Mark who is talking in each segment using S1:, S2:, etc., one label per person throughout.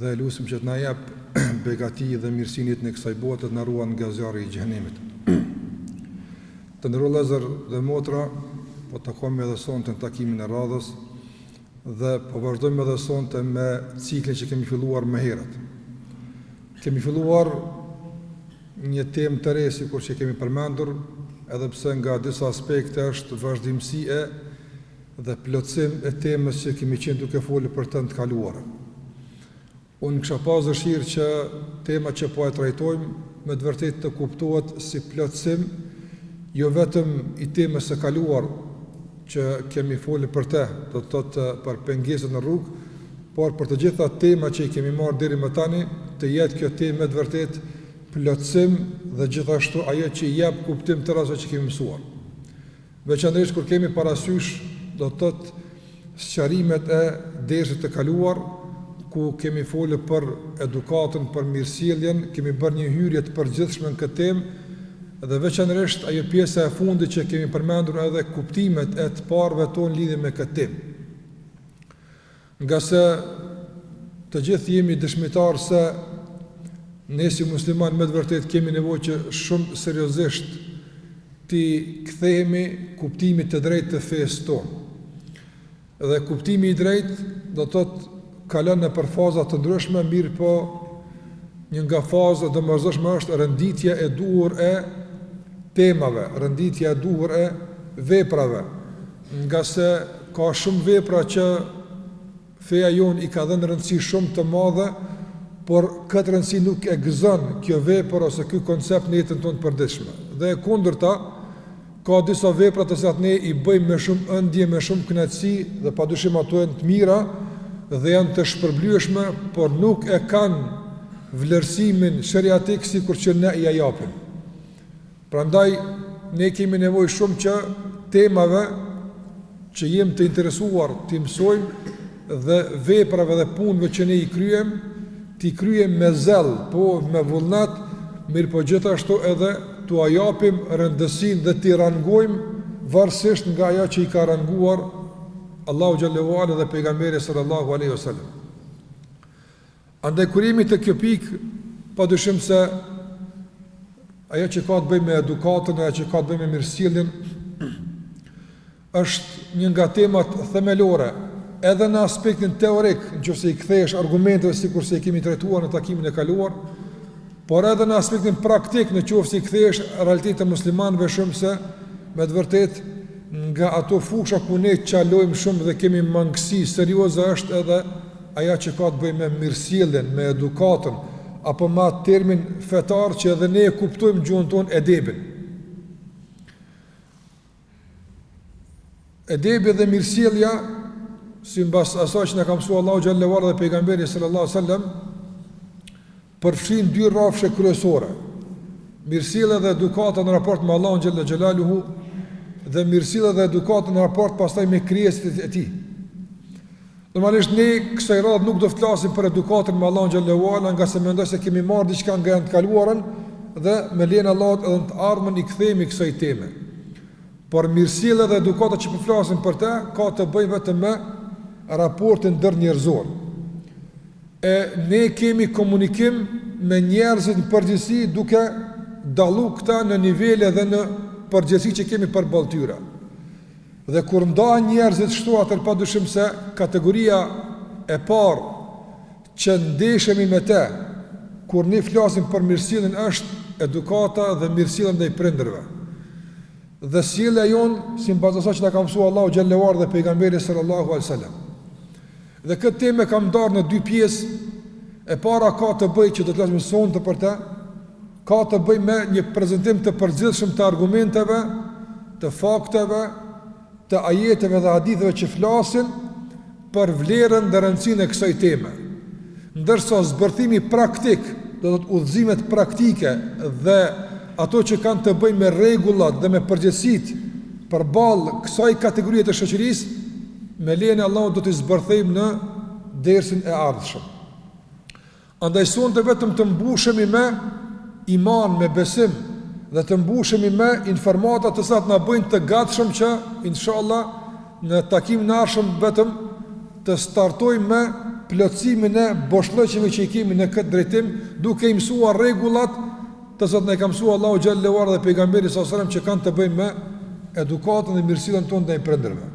S1: Dhe e lusim që të na jap begati dhe mirësi në jetën e kësaj bote të na ruan nga zjarri i xhehenemit. Të nderuar vëllezër dhe motra, po takohemi edhe sonte në takimin e radhës dhe po vazhdojmë edhe sonte me ciklin që kemi filluar më herët. Kemi filluar një temë të re sikur që kemi përmendur, edhe pse nga disa aspekte është vazhdimësi e dhe plotësim i temës që kemi qenë duke folur për të në të kaluarën. Unë kisha pas dëshirë që tema që po e trajtojmë me të vërtetë të kuptohet si plotësim jo vetëm i temës së kaluar që kemi folur për të, do të thotë për pengesat në rrugë, por për të gjitha temat që i kemi marrë deri më tani, të jetë kjo temë me të vërtetë plotësim dhe gjithashtu ajo që i jap kuptim derseve që kemi mësuar. Veçanërisht kur kemi parasysh, do të thotë, sqarimet e dersit të kaluar, ku kemi folur për edukatën, për mirësjelljen, kemi bërë një hyrje të përgjithshme në këtë temë, dhe veçanërisht ajo pjesa e fundit që kemi përmendur edhe kuptimet e të parëve tonë në lidhje me këtë temë. Ngase të gjithë jemi dëshmitarë se ne si muslimanë me të vërtetë kemi nevojë që shumë seriozisht t'i kthehemi kuptimit të drejtë të fesë tonë. Dhe kuptimi i drejtë do të thotë kalon nëpër faza të ndryshme, mirëpo një nga fazat e domosdoshme është renditja e duhur e temave, renditja e duhur e veprave, Ngase ka shumë vepra që feja jonë u ka dhënë rëndësi shumë të madhe, por këtë rëndësi nuk e gëzon kjo vepër ose ky koncept në jetën tonë të përditshme. Dhe e kundërta, ka disa vepra të cilat ne i bëjmë me shumë ëndje, me shumë kënaqësi dhe padyshim ato janë të mira dhe janë të shpërblyeshme, por nuk e kanë vlerësimin sheriatik sikur që ne ia japim. Prandaj ne kemi nevojë shumë që temave që jemi të interesuar t'i mësojmë dhe veprave dhe punëve që ne i kryejmë, t'i kryejmë me zell, po me vullnet, mirëpo gjithashtu edhe t'ua japim rëndësinë dhe t'i rangojmë varësisht nga ajo që i ka ranguar Allahu xhel-le ue ala dhe pejgamberi sallallahu alaihi wasallam. Andaj kur jemi te kjo pikë, padyshim se ajo që ka të bëjë me edukatën, ajo që ka të bëjë me mirësjelljen është një nga temat themelore edhe në aspektin teorik, nëse i kthehesh argumenteve sikurse i kemi trajtuar në takimin e kaluar, Por edhe në aspektin praktik në qoftë se i kthehesh realitetit të muslimanëve sheh se me të vërtetë nga ato fusha ku ne çalojmë shumë dhe kemi mangësi serioze është edhe ajo që ka të bëjë me mirësjelljen, me edukatën apo me atë termin fetar që edhe ne e kuptojmë n'gjuhën tonë edebin. Edebi dhe mirësjellja simbas asaj që na ka mësuar Allahu xhele ue ala dhe pejgamberi sallallahu alaihi wasallam përfshin dy rrafshe kryesore. Mirësjellja dhe edukata në raport me Allahun xhele xhelaluhu dhe mirësjellja dhe edukata në raport pastaj me krijesat e tij. Normalisht ne kësaj radhe nuk do të flasim për edukatën me Allahun xhele ue ala, ngase mendoj se kemi marrë diçka nga ajo në të kaluarën dhe me lejen e Allahut edhe në të ardhmen i kthehemi kësaj teme. Por mirësjellja dhe edukata që po flasim për të ka të bëjë vetëm me raportin ndërnjerëzor. E ne kemi komunikim me njerëzit në përgjithësi duke dalluar këta në nivele dhe në përgjegjësi që kemi përballë tyre. Dhe kur ndahen njerëzit kështu atëherë pa dyshim se kategoria e parë që ndeshemi me te kur ne flasim për mirësjelljen është edukata dhe mirësjellja ndaj prindërve. Dhe sjellja jonë simbas asaj që na ka mësuar Allahu xhele ue ala dhe pejgamberi sallallahu alaihi wasallam. Dhe këtë temë e kam ndarë në dy pjesë. E para ka të bëjë që do të flasim sonte për të, ka të bëjë me një prezantim të përgjithshëm të argumenteve, të fakteve, të ajeteve dhe haditheve që flasin për vlerën dhe rëndësinë e kësaj teme. Ndërsa zbërthimi praktik, do të thotë udhëzimet praktike dhe ato që kanë të bëjnë me rregullat dhe me përgjegjësitë përballë kësaj kategorie të shoqërisë, me lejen e Allahut do t'i zbërthejmë në dersin e ardhshëm. Andaj sonte vetëm të mbushemi me iman, me besim dhe të mbushemi me informata të cilat na bëjnë të gatshëm që inshallah në takimin e ardhshëm vetëm të startojmë me plotësimin e boshllëqeve që i kemi në këtë drejtim, duke i mësuar rregullat të cilat na i ka mësuar Allahu xhele ue ala dhe pejgamberi salallahu selam që kanë të bëjnë me edukatën dhe mirësjelljen tonë ndaj prindërve.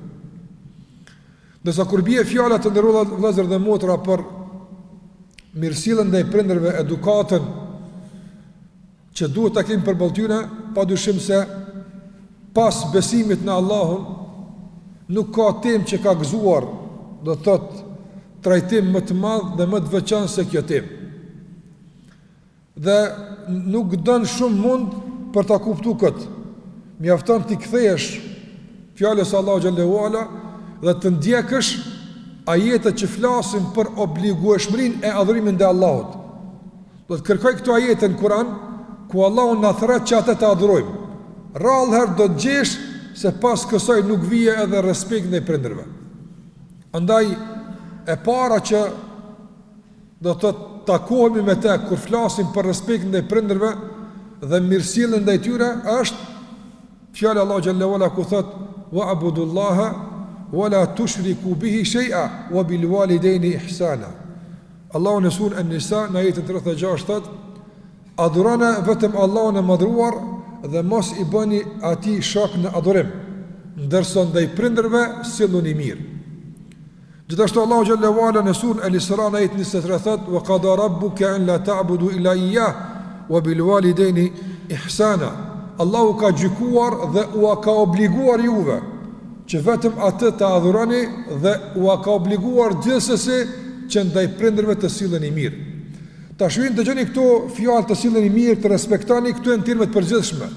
S1: Ndërsa kur bie fjala të nderuar vëllezër dhe motra për mirësjelljen ndaj prindërve, edukatën që duhet ta kemi përballë tyne, padyshim se pas besimit në Allahun nuk ka temë që ka gëzuar, do të thotë trajtim më të madh dhe më të veçantë se kjo temë. Dhe nuk don shumë mund për ta kuptu këtë. Mjafton t'i kthehesh fjalës së Allahu xhelle ue ala dhe të ndjekësh ajetet që flasin për obligueshmërinë e adhurimit ndaj Allahut. Do t'i kërkojë këto ajete në Kur'an ku Allahu na thërret që atë ta adhurojmë. Rallë herë do të gjesh se pas kësaj nuk vjen edhe respekti ndaj prindërve. Andaj e para që Do të thotë, takohemi me të kur flasim për respektin ndaj prindërve dhe mirësjelljen ndaj tyre është fjala e Allahu xhelle ue ala ku thotë wa'budullaha wa la tushriku bihi shay'a wa bil walidayni ihsana. Allahu në surën An-Nisa në ajetin 36 thotë adhurone vetëm Allahun e madhëruar dhe mos i bëni atij shok në adhurim, ndërsa ndaj prindërve silluni mirë. Gjithashtu Allahu xhelle ue ala në surën Al-Isra në ajetin 23 thotë: "Wa qada rabbuka an la ta'budu illa iyyah wa bil walidayni ihsana." Allahu ka gjykuar dhe ua ka obliguar juve që vetëm atë ta adhuroni dhe ua ka obliguar gjithsesi që ndaj prindërve të silleni mirë. Tash ju dëgjoni këto fjalë të silleni mirë, të respektoni këto janë terma të përgjithshme.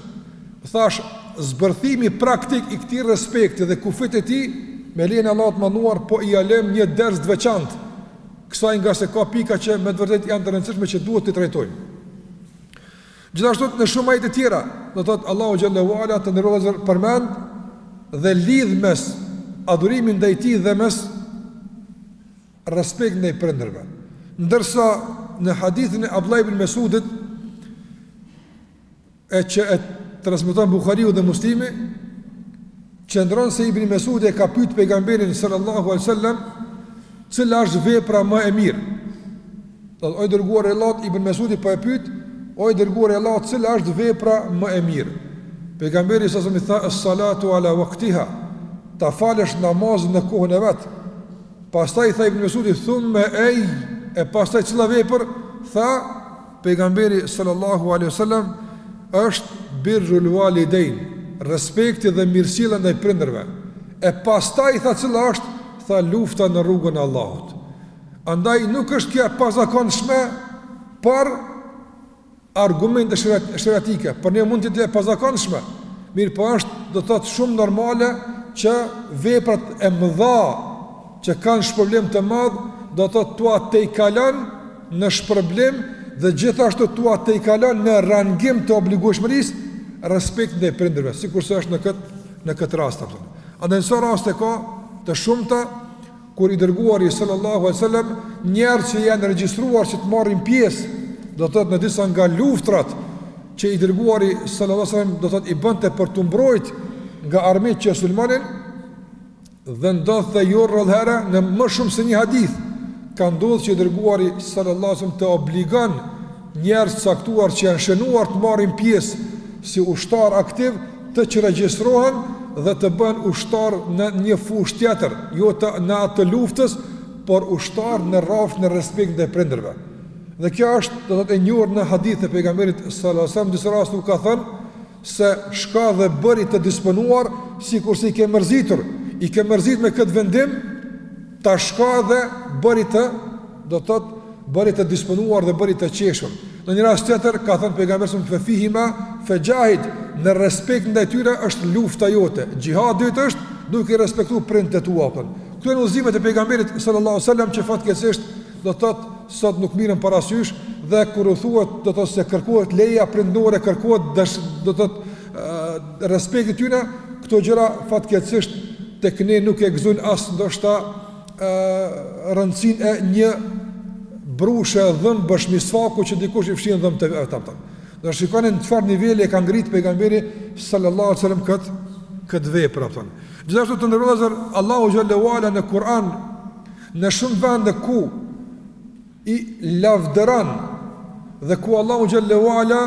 S1: Thashë, zbërthimi praktik i këtij respekti dhe kufijtë e tij, me lejen e Allahut kemi menduar po ia lëmë një ders të veçantë kësaj ngase ka pika që me të vërtetë janë të rëndësishme që duhet t'i trajtojmë. Gjithashtu në shumë ajete të tjera, do të thotë Allahu xhelle ue ala të nderuar vëllezër përmend dhe lidh mes adhurimit ndaj tij dhe mes respektit ndaj prindërve. Ndërsa në hadithin e Abdullah ibn Mesudit e që e transmeton Buhariu dhe Muslimi, qëndron se Ibn Mesudi e ka pyet pejgamberin sallallahu alaihi wasallam, cila është vepra më e mirë? O i dërguar i Allahut, Ibn Mesudi po e pyet, o i dërguar i Allahut, cila është vepra më e mirë? Pejgamberi a.s. tha as-salatu ala waqtiha, ta falësh namazin në kohën e vet. Pastaj tha Ibn Mesudi thumma ay, e pastaj cila vepër? Tha Pejgamberi sallallahu alaihi wasallam është birrul walidain, respekti dhe mirësjellja ndaj prindërve. E pastaj tha cila është, tha lufta në rrugën e Allahut. Andaj nuk është kjo e pazakonshme, për argumentet sheriatike, për ne mund të jetë e pazakonshme. Mirëpo është, do të thotë shumë normale që veprat e mëdha që kanë shpërblim të madh, do të thotë t'ua tejkalojnë në shpërblim dhe gjithashtu t'ua tejkalon në rangim të obligueshmërisë respektin ndaj prindërve, sikurse është në këtë në këtë rast apo. Andaj sa raste ka të shumta kur i dërguari sallallahu alaihi wasallam njerëz që janë regjistruar që të marrin pjesë, do të thotë në disa nga luftrat që i dërguari sallallahu alaihi wasallam do të thotë i bënte për t'u mbrojt nga armiqtë që sulmonin, Dhe ndodhte jo rrallëherë në më shumë se një hadith, ka ndodh që i dërguari sallallahu alaihi wasallam të obligon njerëz t'caktuar që janë shënuar të marrin pjesë si ushtar aktiv të çregjistrohen dhe të bëhen ushtar në një fushë tjetër, jo të në atë të luftës, por ushtar në rrafsh, në respekt ndaj prindërve. Dhe kjo është, do të thotë e njohur në hadithe e pejgamberit sallallahu alaihi wasallam, në disa raste u ka thënë, se shko dhe bëri të disponuar, sikurse i ke mërzitur, i ke mërzit me këtë vendim, tash shko dhe bëri të, do të thotë, bëri të disponuar dhe bëri të qeshur. Në një rast tjetër, ka thënë pejgamberi sallallahu sallam fe fihima fe xhahid, në respekt ndaj tyre është lufta jote, xhihadi yt është duke i respektu prindët e tu. Këto janë udhëzimet e pejgamberit sallallahu sallam që fatkeqësisht do të thotë, sot nuk merren parasysh dhe kur u thuhet do të thotë se kërkohet leja prindore, kërkohet dash, do të thotë respekti tyre, këto gjëra fatkeqësisht tek ne nuk e gëzojnë as ndoshta ë rëndësinë e një brushe dhëmbësh misvaku që dikush i fshin dhëmbët me ta. Do shikoni në çfarë niveli e ka ngrit pejgamberi sallallahu alajhi wasallam kët kët vepër apo. Gjithashtu të nderuar vëllezër, Allahu xhallahu ala në Kur'an Në shumë vende ku i lavdëron dhe ku Allahu xhallahu ala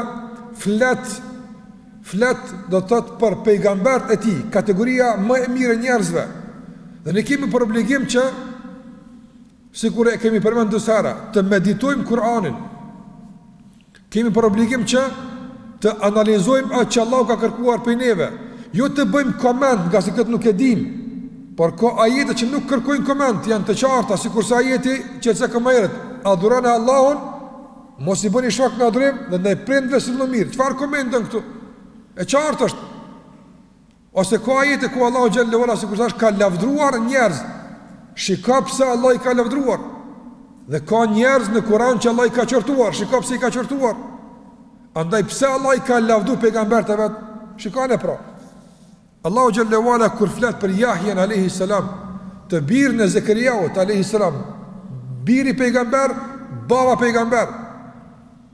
S1: flet flet do të thotë për pejgambert e tij, kategoria më e mirë e njerëzve. Dhe ne kemi për obligim që sikur e kemi përmendur disa herë, të meditojmë Kur'anin. Kemi për obligim që të analizojmë atë që Allahu ka kërkuar prej neve, jo të bëjmë koment, nga se këtë nuk e dimë. Por ka ajete që nuk kërkojnë koment, janë të qarta, sikurse ajeti që e cekëm më herët, adhuroni Allahun, mos i bëni shok në adhurim dhe ndaj prindve sillu mirë. Çfarë komenti don këtu? E qartë është. Ose ka ajete ku Allahu xhallahu ala sikur thash ka lavdruar njerëz. Shiko pse Allah i ka lavdruar. Dhe ka njerëz në Kur'an që Allah i ka qortuar, shiko pse i ka qortuar. Andaj pse Allah i ka lavdruar pejgamberët e vet? Shikoni pra. Allahu xhallahu ala kur flet për Yahya alayhi salam, të birin e Zekeriaut alayhi salam, biri pejgamber, baba pejgamber.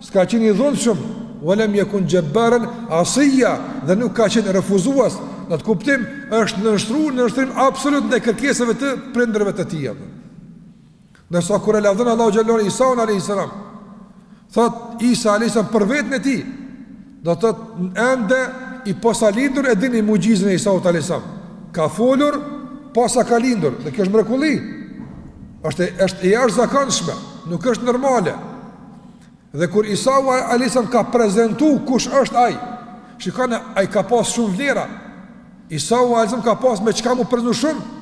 S1: S'ka qenë i dhunshëm, "wa lam yakun jabbaran asiyya", dhe nuk ka qenë refuzues, në atë kuptim, është nënshtru nënshtrim absolut ndaj kërkesave të prindërve të tij. Ndërsa kur e lavdon Allahu xhallahu ala Isaun alayhis salam, thot Isa alayhis salam për veten e tij, do të thotë ende i posa lindur e dini muxhizen e Isaut alayhis salam. Ka folur posa ka lindur, dhe kjo është mrekulli. Është është e jashtëzakonshme, nuk është normale. Dhe kur Isau a.s. ka prezentu kush është ai, shikoni, ai ka pas shumë vlera Isau a.s. ka pas me çka m'u prezentu shumë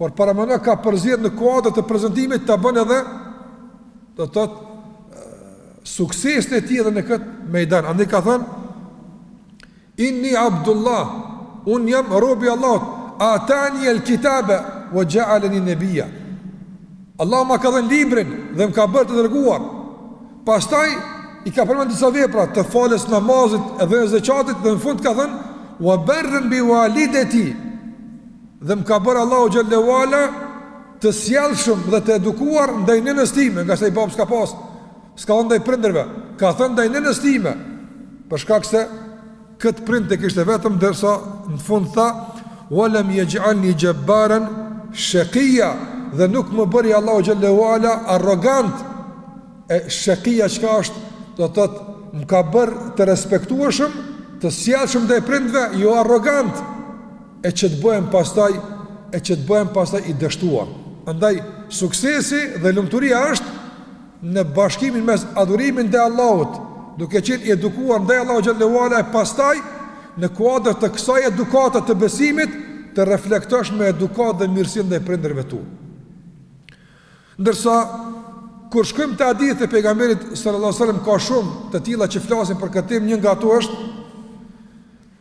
S1: Por paramendo ka përzgjedhur në kuadër të prezentimit ta bën edhe do të thotë suksesit të tij edhe në këtë mejdan Andaj ka thënë Inni Abdullah, Unë jam rob i Allahut, Atani al-kitabe wa ja'alani nabiyya. Allahu më ka dhënë librin dhe më ka bërë të dërguar. Pastaj i ka përmend disa vepra të falës namazit e dhënës zekatit dhe në fund ka thënë wa barran bi walidati. Dhe më ka bërë Allahu xhallahu ala të sjellshëm dhe të edukuar ndaj nënës time, ngase ai babë s'ka pas. S'ka thënë ndaj prindërve, ka thënë ndaj nënës time, për shkak se këtë prind e kishte vetëm ndërsa në fund tha wa lam yaj'alni jabbaran shaqiya dhe nuk më bëri Allahu xhallahu ala arrogant e shaqiya çka është do të thotë më ka bërë të respektueshëm, të sjellshëm ndaj prindërve, jo arrogant e që të bëhem pastaj e që të bëhem pastaj i dështuar. Andaj suksesi dhe lumturia është në bashkimin mes adhurimit ndaj Allahut, duke qenë i edukuar ndaj Allahut xhallahu ala e pastaj në kuadër të kësaj edukate të besimit të reflektosh me edukatë dhe mirësi ndaj prindërve tu. Ndërsa kur shkojmë te hadithet e pejgamberit sallallahu alajhi wasallam ka shumë të tilla që flasin për këtë temë, një nga ato është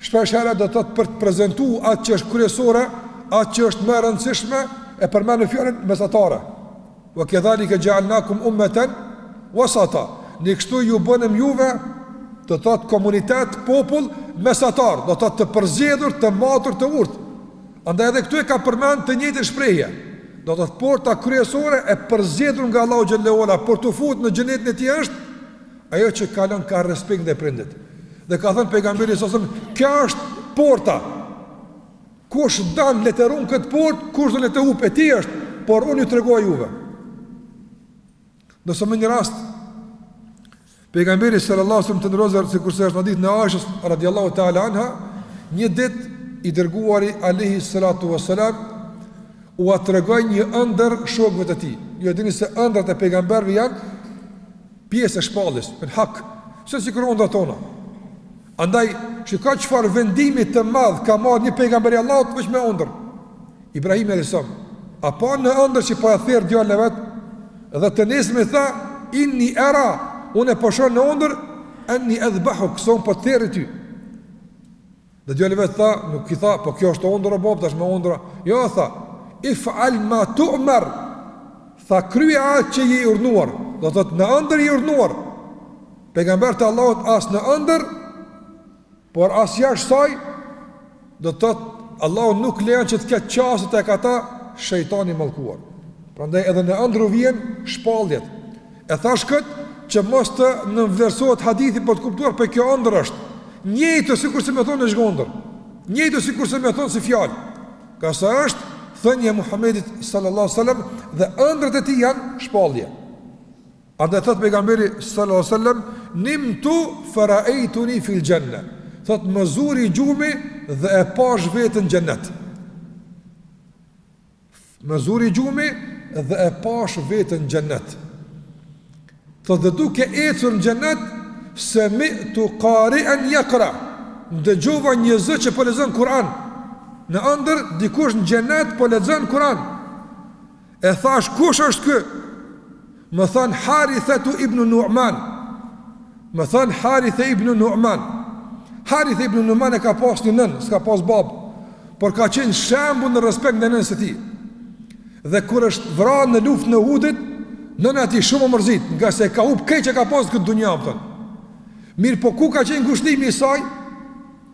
S1: Shpesh herë do të thotë për të prezentu atë që është kryesore, atë që është më e rëndësishme, e përmend me fjalën mesatare. Wa kadhalika ja'alnakum ummatan wasata. Ne kështu ju bënëm juve do të thotë komunitet, popull mesatar, do të thotë të përzgjedhur, të matur, të urtë. Andaj edhe këtu e ka përmend të njëjtën shprehje. Do të thotë porta kryesore e përzgjedhur nga Allahu xhallahu ala për t'u fut në xhenetin e tij është Ajo që kalon kah respekti ndaj prindit. Dhe ka thënë pejgamberi a.s., "Kjo është porta. Kush don le ta run këtë portë, kush do le ta hup, e tij është, por unë ju tregoj juve." Ndërsa në një rast pejgamberi sallallahu alajhi wasallam tash ndërsa sikurse është në hadithin e Aishes radhiyallahu ta'ala anha, një ditë i dërguari alayhi salatu wasalam ua tregoi një ëndër shokëve të tij. Ju e dini se ëndrat e pejgamberëve janë Pjesë e shpalljes, janë hak, s'janë sikur ëndrrat tona. Andaj, shiko çfarë vendimi të madh ka marrë një pejgamber i Allahut veç me ëndrr. Ibrahimi alejhi selam, a pa në ëndrr që po e ther djalin e vet? Dhe të nesërmen tha, inni era, unë po shoh në ëndrr, anni adhbahuk, se unë po të ther ty. Dhe djali i vet tha, nuk i tha, po kjo është ondër o bab, tash me ondra. Jo tha, if al ma tu'mar. Tha kryeje atë që je i urdhëruar. Do thot në ëndër je i urdhëruar. Pejgamberët e Allahut as në ëndër, por as jashtë saj, do thot Allahu nuk lejon që të ketë qasje tek ata shejtani i mallkuar. Prandaj edhe në ëndër u vjen shpalljet. E thash këtë që mos të nënvlerësohet hadithi për të kuptuar po kjo ëndër është njëjtë sikurse me thonë në zhgjondër njëjtë sikurse me thonë si fjalë ngase është thënie e Muhammedit sallallahu sallam dhe ëndrrat e tij janë shpallje andaj thotë pejgamberi sallallahu sallam nimtu fe raejtuni fil xhenne thotë më zuri gjumi dhe e pash veten në xhennet Më zuri gjumi dhe e pash veten në xhennet Thotë dhe duke ecur në xhennet Semi'tu karien jakra Ndëgjova një zë që po lexon Kur'an Në ëndër dikush në xhennet po lexon Kur'an E thash kush është ky Më thanë Harithetu ibn Nu'man Më thanë Harithe ibn Nu'man Harithe ibn Nu'man e ka pas një nënë, s'ka pas babë Por ka qenë shembull në respekt ndaj nënës së tij Dhe kur është vra në luftën e Uhudit Nëna e tij shumë u mërzit Ngase ka hup krejt që ka pas në këtë dunja a kupton. Mirëpo ku ka qenë ngushllimi i saj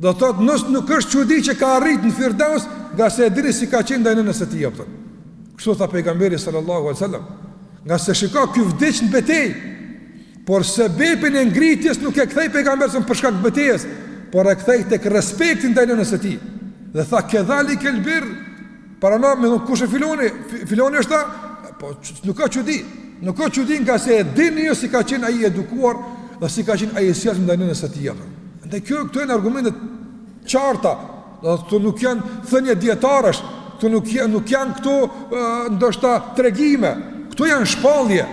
S1: Do të thotë, nëse nuk është çudi që ka arrit në Firdaus, ngase e dini si ka qenë ndaj nënës së tij a kupton. Kështu tha pejgamberi sallallahu alajhi wasallam, ngase shiko ky vdiq në betejë, por sebepin e ngritjes nuk e kthej pejgamberi alejhi selam për shkak të betejës, por e kthej tek respekti ndaj nënës së tij. Dhe tha kedhalikel birr Para na me thonë kush e filoni, filoni është ta, po nuk ka çudi. Nuk ka çudi ngase e dini ju si ka qenë ai i edukuar dhe si ka qenë ai i sjellshëm ndaj nënës së tij. Dhe kjo këto janë argumente të qarta, do të thotë nuk janë thënie dietarësh, këto nuk janë nuk janë këto ndoshta tregime. Këto janë shpallje.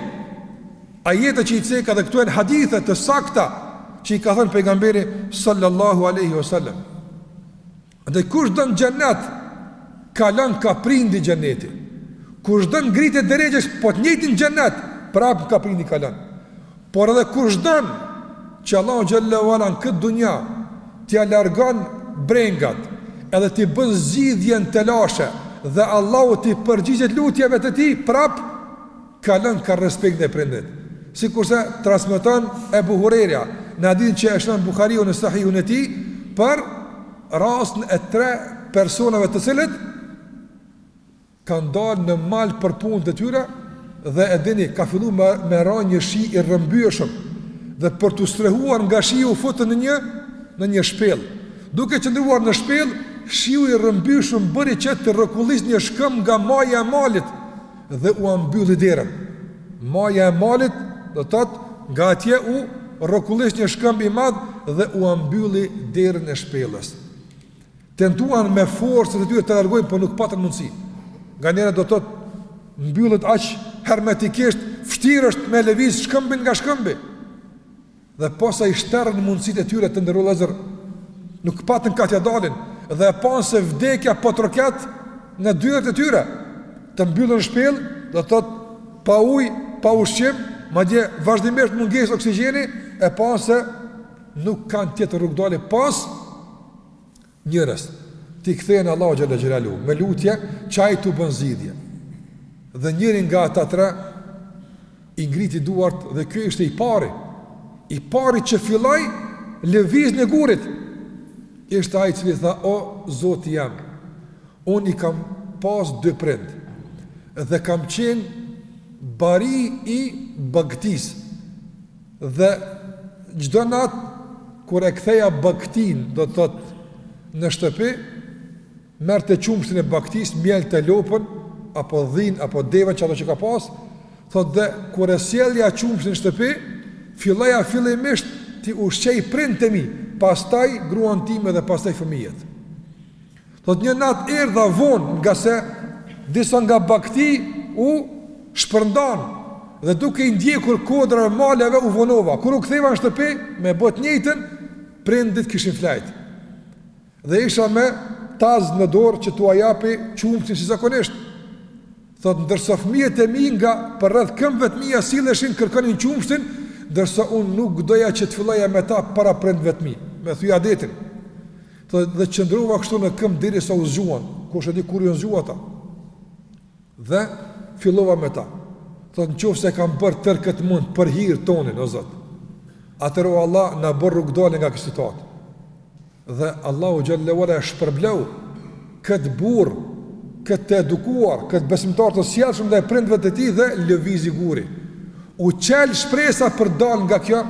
S1: Ajete që i ceka dhe këto janë hadithe të sakta që i ka thënë pejgamberi sallallahu alaihi wasallam. Andaj kush don xhenet kalon ka prindi xheneti. Kush don ngritje derexhesh po të njëjtin xhenet prap ka prindi kalon. Por edhe kush don që Allahu xhelle ue ala në këtë dunja t'ia largon brengat edhe t'i bën zgjidhje në telashe dhe Allahu t'i përgjigjet lutjeve të tij prap ka lënë ka respekt ndaj prindërit. Sikurse transmeton Ebu Hurejra në hadithin që e shënon Buhariu në Sahihun e tij për rastin e tre personave të cilët kanë dalë në mal për punët e tyre dhe e dini ka fillu me, me ra një shi i rrëmbyeshëm dhe për t'u strehuar nga shiu u futën në një në një shpellë. Duke qëndruar në shpellë, shiu i rrëmbyeshëm bëri që të rrokullis një shkëmb nga maja e malit. dhe ua mbylli derën. Maja e malit, do të thotë, nga atje u rrokullis një shkëmb i madh dhe ua mbylli derën e shpellës. Tentuan me forcën e tyre ta largojnë, por nuk patën mundësi. Nga njëra do të thotë mbyllet aq hermetikisht, vështirë është me lëviz shkëmbin nga shkëmbi. Dhe pasi i shterën mundësitë e tyre të nderuar vëllezër, nuk patën kah t'ia dalin, dhe e panë se vdekja po troket në dyert e tyre, të mbyllur në shpellë, do të thotë pa ujë, pa ushqim, madje vazhdimisht mungesë oksigjeni, e panë se nuk kanë tjetër rrugëdalje pos Njerëz, t'i kthehen Allahut xhel-le xhelaluhu me lutje që Ai t'u bën zgjidhje. Dhe njëri nga ata tre i ngriti duart dhe ky ishte i pari. I pari që filloi lëvizjen e gurit. Ishte ai i cili tha: "O Zoti jem, unë i kam pas dy prindër dhe kam qenë bari i bagëtisë." Dhe çdo natë kur e ktheja baktinë, do të thotë në shtëpi, merrte qumështin e baktisë, milte lopën apo dhinë apo devenë ato që ka pas, thotë dhe kur e sjellja qumështin në shtëpi, filloja fillimisht t'i ushqej prindët e mi, pastaj gruan time dhe pastaj fëmijët. Thotë një natë erdha vonë ngase disa nga baktia u shpërndanë dhe duke i ndjekur kodrave, maleve u vonova. Kur u ktheva në shtëpi me bo të njëjtën, prindët kishin fjetë. Dhe isha me tas në dorë që t'ua japi qumështin si zakonisht. Thotë ndërsa fëmijët e mi nga përreth këmbëve të mia silleshin kërkonin qumështin, ndërsa unë nuk doja që të filloja me ta para prindve të mi. Me thy adetin. Thotë dhe qëndrova kështu në këmbë derisa u zgjuan, kush e di kur janë zgjuar ata. Dhe fillova me ta. Thotë në qoftë se e kam bërë tërë këtë mund për hir tëndin o Zot. Atëherë o Allah na bën rrugëdalje nga kjo situatë. Dhe Allahu xhel-le ue ala e shpërbleu këtë burrë, këtë të edukuar, këtë besimtar të sjellshëm ndaj prindve të tij dhe lëvizi guri. U çel shpresa për dalje nga kjo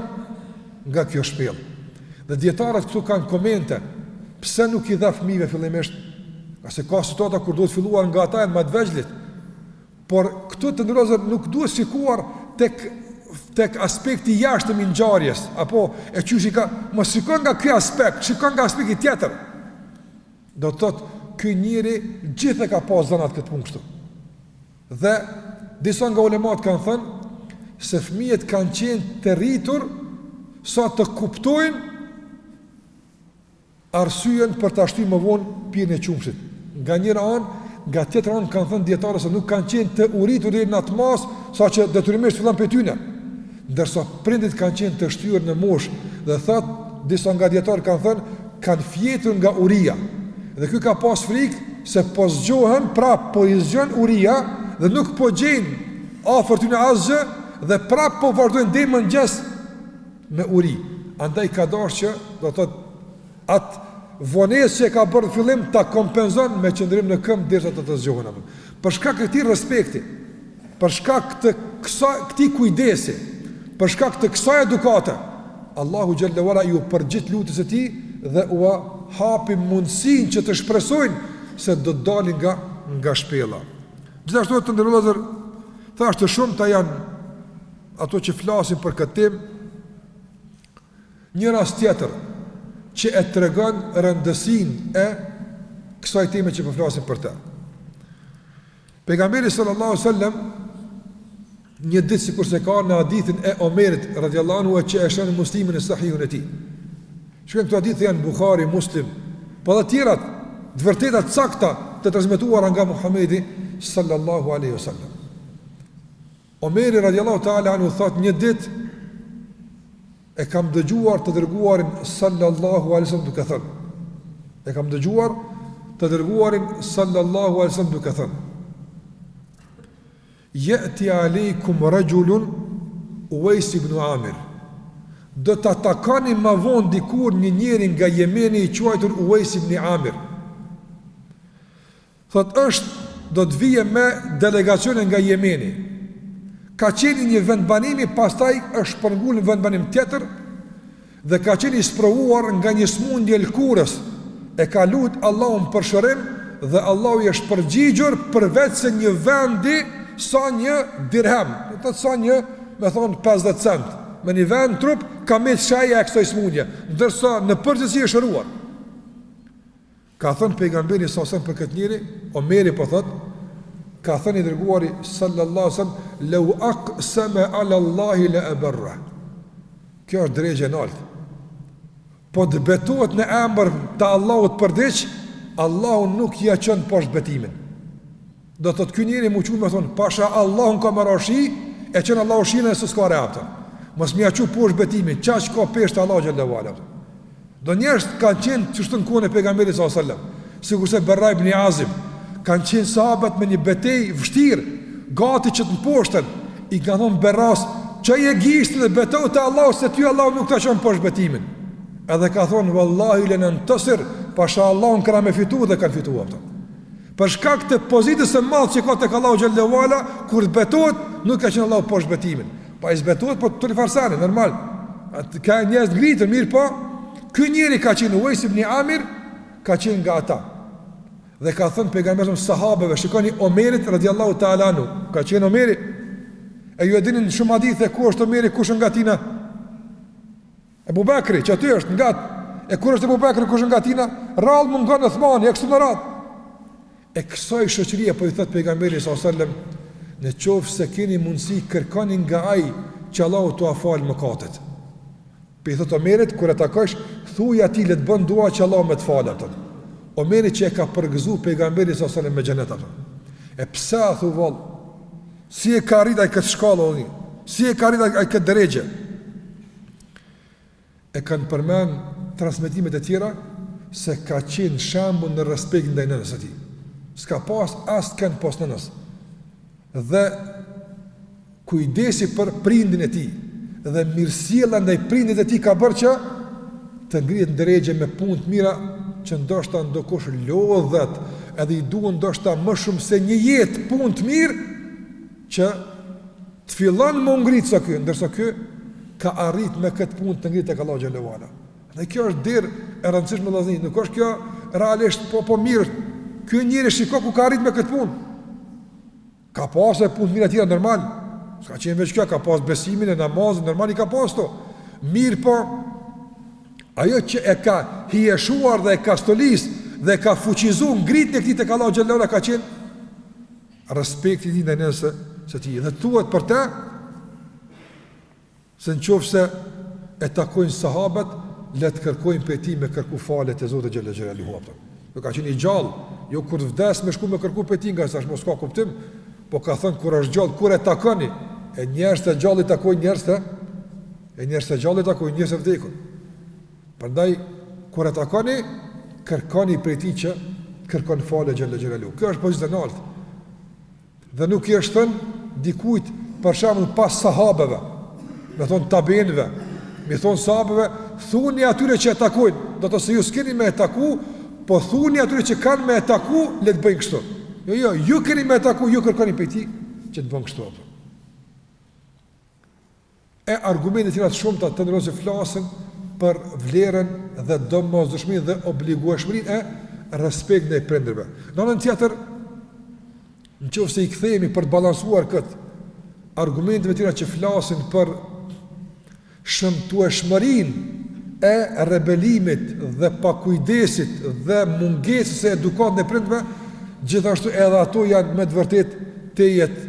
S1: nga kjo shpellë. Dhe dietarët këtu kanë komente, pse nuk i dha fëmijëve fillimisht? A se ka situata kur duhet filluar nga ata më të vegjlit. Por këtu të nderuar nuk duhet shikuar tek tek aspekti i jashtëm i ngjarjes, apo e qysh i ka, mos shikon nga ky aspekt, shikon nga aspekti tjetër. Do të thotë ky njeri gjithë e ka pas zanat këtë punë kështu. Dhe disa nga ulemat kanë thënë se fëmijët kanë qenë të rritur sa të kuptojnë arsyen për ta shtyjë më vonë pirjen e qumshit. Nga njëra anë, nga tjetër anë kanë thënë dietarë se nuk kanë qenë të uritur deri në atë masë sa që detyrimisht fillon prej tyne. ndërsa prindit kanë qenë të shtyrë në moshë dhe thotë disa nga dijetarët kanë thënë, kanë fjetur nga uria, dhe ky ka pas frikë se po zgjohen, pra po i zgjon uria dhe nuk po gjejnë afër tyne asgjë dhe pra po vazhdojnë deri në mëngjes me uri. Andaj ka dashtë që, do të thotë, Atë vonesë që e ka bërë në fillim ta kompenzojë me qëndrim në këmbë derisa ata të zgjohen apo. Për shkak të këtij respekti, për shkak të kësaj këtij kujdesi, për shkak të kësaj edukate, Allahu xhelle ue ala iu përgjigj lutjes së tij dhe ua hapi mundësinë që të shpresojnë se do të dalin nga nga shpella. Gjithashtu të nderuar vëllezër thashë të shumta janë ato që flasin për këtë temë Një rast tjetër që e tregon rëndësinë e kësaj teme që po flasim për të. Pejgamberi sallallahu alajhi wasallam një ditë sikurse ka në hadithin e Omerit radhiyallahu anhu që e shënon Muslimi në Sahihun e tij. Shikoni këto hadithe janë Buhari, Muslim, po dhe tjera të vërteta të sakta të transmetuara nga Muhamedi sallallahu alaihi wasallam. Omeri radijallahu ta'ala anhu thotë një ditë e kam dëgjuar të dërguarin sallallahu alaihi wasallam duke thënë e kam dëgjuar të dërguarin sallallahu alaihi wasallam duke thënë Yati alaykum rajulun Uwais ibn Amir do ta takoni më vonë dikur një njeri nga Jemeni i quajtur Uwais ibn Amir Thotë është do të vijë me delegacione nga Jemeni. Ka qenë në një vendbanim, pastaj është shpërngul në vendbanim tjetër dhe ka qenë i sprovuar nga një smundje e lkurës. E ka lut Allahun për shërim dhe Allahu i është përgjigjur përveç se në një vend sa një dirhem, do të thotë sa një, me thonë 50 cent. Në një vend në trup ka mbet shenja e kësaj smundje, ndërsa në përgjithësi është shëruar. Ka thënë pejgamberi s.a.s. për këtë njeri, Omeri po thot, ka thënë i dërguari sallallahu alaihi wasallam, "Law aqsama ala Allahi la abarra." Kjo është deregje e nalt. Po të betohet në emër të Allahut për diç, Allahu nuk ia çon poshtë betimin. Do të thotë ky njeri me u çu me thonë, pasha Allahun ka me ra shi, e çon Allahu shin edhe nëse s'ka re hapta. Mos me ja çu poshtë betimin, qaq ka peshë te Allahu xhel-le ve ala. Do njerëz kanë qenë kështu në kohën e pejgamberit s.a.s. Sikurse Berra ibn Azib, kanë qenë sahabët në një betejë t'vështirë, gati që të mposhten, i ka thonë Berras, çoje gishtin dhe betohu te Allahu, se ty Allahu nuk ta çon poshtë betimin. Edhe ka thonë, vallahi lenentesir, pasha Allahun kena me fitu dhe kanë fitu hapta. Për shkak të pozitës së madhe që ka tek Allahu xhallahu ala, kur të betohet, nuk ia çon Allahu poshtë betimin. Po ai s'betohet për çfarë s'bën, normal. Atë ka njerëz ngritur, mirëpo. Ky njeri ka qenë Uais ibn Amir, ka qenë nga ata. Dhe ka thënë pejgamberi sahabëve, shikoni Omerit radhiyallahu ta'ala anhu, ka qenë Omeri. E ju e dini shumë hadithe ku është Omeri, kush është ngat tina? Ebu Bekri, qaty është ngat. E ku është Ebu Bekri, kush është ngat tina? Rrallë mungon Othmani, e kështu me radhë. E kësaj shoqërie, po i thotë pejgamberi s.a.s. Në qofë se keni mundësi, kërkoni nga ai Që Allahu t'ua fal mëkatet. Po i thotë Omerit, kur e takosh Thuj atij le të bën dua që Allahu me të falë hapta Omerit që e ka përgëzu pejgamberi s.a.s. me xhenet hapta E pse a thu vall Si e ka arrit ai këtë shkallë, si e ka arrit ai këtë deregje E kanë përmend transmetimet e tjera se ka qenë shembull në respekt ndaj nënës së tij. S'ka pas askënd pos nënës. Dhe kujdesi për prindin e tij dhe mirësjella ndaj prindit të tij ka bërë që të ngrihet në deregje me punë të mira që ndoshta ndokush lodhet edhe i duhen ndoshta më shumë se një jetë punë të mirë Që të fillon me u ngritë sa ky, ndërsa ky ka arrit me këtë punë të ngrihet tek Allahu xhel-le ve ala. Dhe kjo është diç e rëndësishme vllazni, nuk është kjo realisht po po mirë është. Ky njeri shiko ku ka arrit me këtë punë. Ka pasë edhe punë të mira tjera normal, s'ka qenë veç kjo, ka pasë besimin e namazin, normal i ka pasë këto. Mirëpo, ajo që e ka hijeshuar dhe e ka stolisë dhe e ka fuqizu ngritjen e këtij tek Allahu xhel-le ve ala ka qenë Respekti i tij ndaj nënës së tij dhe thuhet për të se në qoftë se e takojnë sahabët, le të kërkojnë prej tij me kërku falje te Zoti xhalla xhelaluhu. Hapta, kur ka qenë i gjallë, jo kur të vdes me shku me kërku prej tij, nga se kështu më s'ka kuptim, po ka thënë kur është gjallë, kur e takoni, e njerëzit e gjallë i takojnë njerëzit e, e njerëzit e gjallë s'i takojnë njerëzit e vdekur. Prandaj kur e takoni, kërkoni prej tij që kërkon falje xhelle xhelaluhu. Kjo është pozita e lartë. Dhe nuk i është thënë dikujt për shembull pas sahabeve, me thon tabiinëve, me thon sahabeve, thuni atyre që e takojnë, do të se ju s'keni me e taku, po thuni atyre që kanë me e taku, le të bëjnë kështu. Jo, jo, ju keni me e taku, ju kërkoni prej tij, që të bon kështu. E argumente të tjera të shumta të nderuar, që flasin për vlerën dhe domosdoshmërinë dhe obligueshmërinë e respektit ndaj prindërve. Në anën tjetër, në qoftë se i kthehemi për të balancuar këtë, argumenteve të tjera që flasin për shëmtueshmërinë e rebelimit dhe pakujdesit dhe mungesës së edukatës ndaj prindërve, gjithashtu edhe ato janë me të vërtetë tejet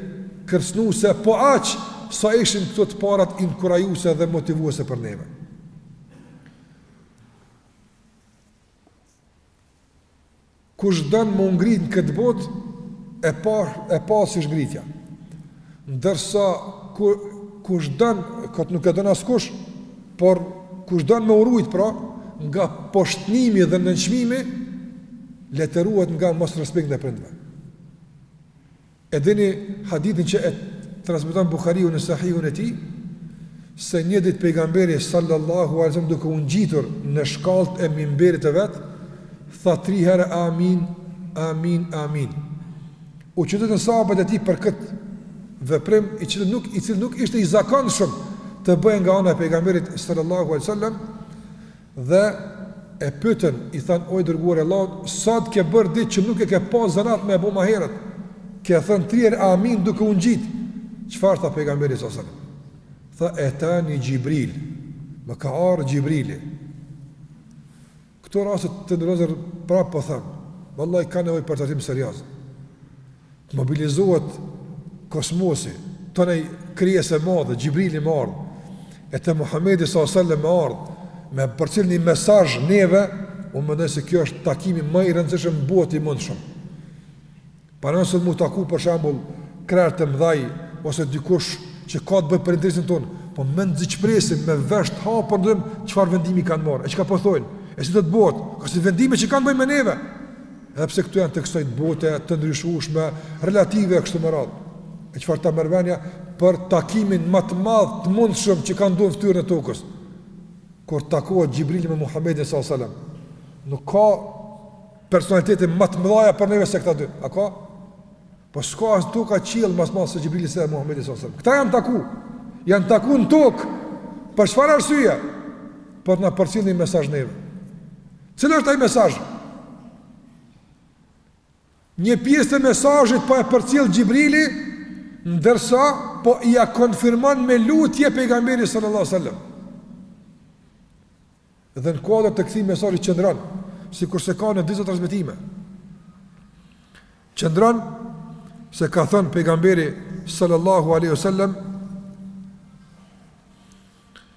S1: kërcënuese po aq sa ishin këto të parat inkurajuese dhe motivuese për neve. Kush don me u ngrit në këtë botë e pa e pa si është ngritja. Ndërsa ku kush don, këtë nuk e don askush, por kush don me u rujt pra nga poshtnimi dhe nënçmimi le të ruhet nga mosrespekti ndaj prindve. E dini hadithin që e transmeton Buhariu në Sahihun e tij, se një ditë pejgamberi sallallahu alaihi wasallam duke u ngjitur në shkallët e mimberit të vet, tha tri herë amin, amin, amin. U çuditën sahabët e tij për këtë veprim i cili nuk i cili nuk ishte i zakonshëm të bëhej nga ana e pejgamberit sallallahu alaihi wasallam, Dhe e pyetën, i thanë, O i Dërguari i Allahut, sot ke bërë diç që nuk e ke pasë zanat me e bo ma herët? Ke thënë tri herë Amin duke u ngjitë. Çfarë tha pejgamberi sa selam? Tha etani Xhibril. Më ka ardh Xhibrili. Këto raste, të nderuar, prapë po them. Vallahi ka nevojë për trajtim serioz. Të mobilizohet kosmosi, tanë ajo krijesë e madhe, Xhibrili me ardhë, e te Muhammedi s.a.s. me ardhë, me përcjell një mesazh neve, unë mendoj se kjo është takimi më i rëndësishëm në botë i mundshëm. Pra nëse m'u taku për shembull krerë të mdhaj, ose dikush që ka të bëjë për interesin tonë, po mezi ç'presim, me vesht hapur të dimë çfarë vendimi kanë marrë, e çka po thojnë, po e si do të bohet, kësi vendime që kanë të bëjnë me neve, Edhe pse këtu janë të kësaj bote të ndryshueshme, relative e kështu me radhë. E çfarë ta merr mendja për takimin më të madh të mundshëm që kanë ndodh n'fytyrën e tokës. Kur takohet Xhibrili me Muhamedit sallallahu alajhi wasallam, nuk ka personalitete më të mëdha për neve se këta dy. A ka? Po s'ka as toka qiell më së madh se Xhibrili e Muhamedi sallallahu alajhi wasallam. Këta janë taku. Janë taku në tokë. Për çfarë arsye? Për të na përcjellë një mesazh neve. Cili është ai mesazh? Një pjesë të mesazhit po e përcjell Xhibrili, ndërsa po ia konfirmon me lutje pejgamberi sallallahu alajhi wasallam. Dhe në kuadër të këtij mesazhi qëndron, sikurse ka në disa transmetime. Qëndron se ka thënë pejgamberi sallallahu alajhi wasallam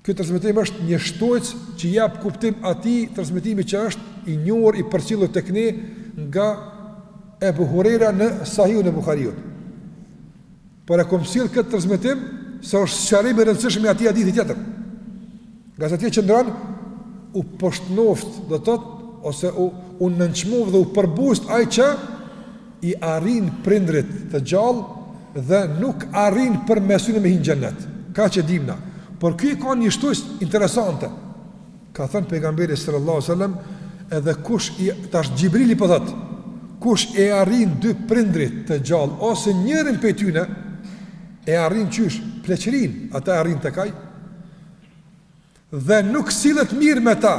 S1: Kjo transmetim është një shtojc që i jap kuptim atij transmetimi që është i njohur i përcjellur tek ne nga Ebu Hurejra në Sahihun e Buhariut. Por e kam sjell këtë transmetim se është sqarim i rëndësishëm i atij hadithi tjetër. Ngase aty qëndron u poshtnoft, do thotë ose u u nënçmoft dhe u përbust ai që i arrin prindrit të gjallë dhe nuk arrin përmes tyne me hi në xhennet. Kaq e dimë na. Por ky i ka një shtojc interesante. Ka thënë pejgamberi sallallahu alajhi wasallam, edhe kush i tash Xhibrili po thot, kush i arrin dy prindrit të gjallë ose njërin prej tyre e arrin qysh pleqërin, ata e arrin tek ai. Dhe nuk sillet mirë me ta,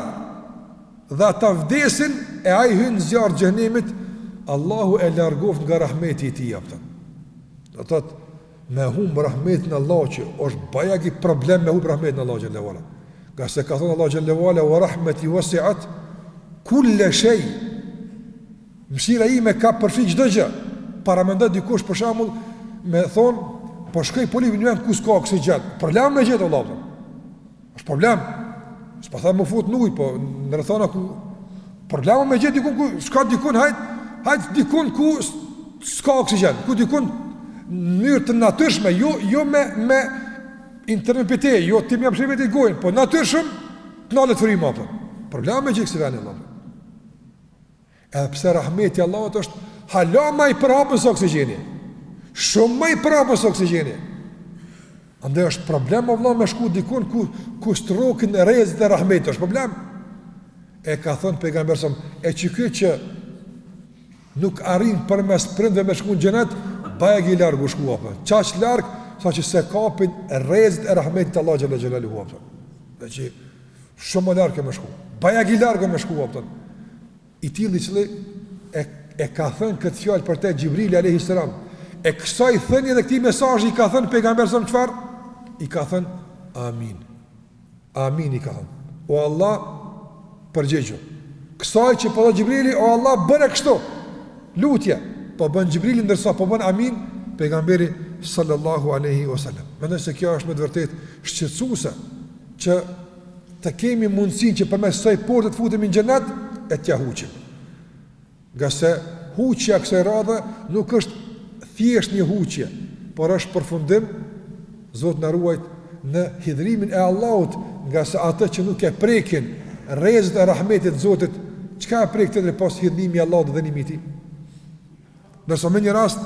S1: dhe ata vdesin e ai hyn në zjarr xhehnemit, Allahu e largoft nga rahmeti i tij, apo. Do thotë me humb rahmetin e Allahut që është bajagi problem me humb rahmetin e Allahut xhallahu ala. Ngase ka thënë Allahu xhallahu ala wa rahmeti wasi'at kull shay. Msira ime ka përfshi çdo gjë. Paramendo dikush për shembull me thon, po shkoj po lyp një vend ku s'ka oksigjen. Problem me gjet vallah. Është problem. S'po them me u fut në ujë, po në rrethana ku problem me gjet diku ku s'ka diku hajt, hajt diku ku s'ka oksigjen. Ku diku në mënyrë të natyrshme, jo jo me me interpretimi, jo ti me mbyll vetë gojën, po natyrshëm të nalet frima apo. Problem me gjet si vend vallah. Edhe pse rahmeti i Allahut është hala më i përhapur se oksigjeni. Shumë më i përhapur se oksigjeni. Andaj është problem o vëlla me shku dikun ku ku s'të rrokin rrezet e rahmetit është problem. E ka thënë pejgamberi salallahu alejhi selem që ky që nuk arrin përmes prindve me shku në xhenet, bajagi larg ka shku apo. Çaq larg saqë s'e kapin rrezet e rahmetit të Allahu xhelle xhelaluhu apo. Dhe që Shumë o larg o me shku. Bajagi larg o me shku, kupton. I tillë i cili e ka thënë këtë fjalë për te Xhibrili alayhi salam. E kësaj thënie edhe këtij mesazhi i ka thënë pejgamberi salam çfarë? I ka thënë amin. Amin i ka thënë. O Allah, përgjigju. Kësaj që po thotë Xhibrili, o Allah, bëre kështu. Lutjen po bën Xhibrili ndërsa po bën amin pejgamberi sallallahu alaihi wasallam. Mendoj se kjo është me të vërtetë shqetësuese që të kemi mundësinë që përmes kësaj porte të futemi në xhenet e t'ia huqim. Ngase huqja e kësaj radhe nuk është thjesht një huqje, por është përfundim Zoti na ruajt në hidhrimin e Allahut, ngase atë që nuk e prekin rrezet e rahmetit të Zotit, çka e prek tjetër pos hidhnimit të Allahut dhe dënimit të tij. Ndërsa me një rast